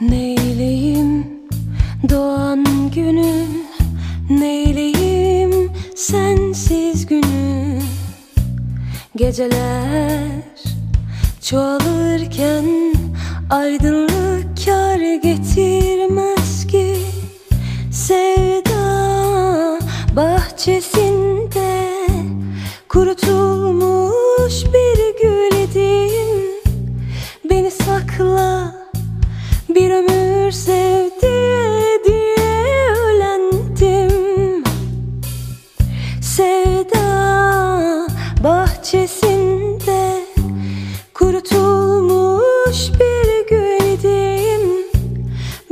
Neyleyim? Doğan günü. Neyleyim? Sensiz günü. Geceler çoğalırken Aydınlık kar getirmez ki. Sevda bahçesinde Kurutulmuş bir gül idim Beni sakla Ömür sevdiye diye ölendim. Sevda bahçesinde Kurutulmuş bir göldim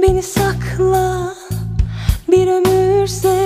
Beni sakla bir ömür sev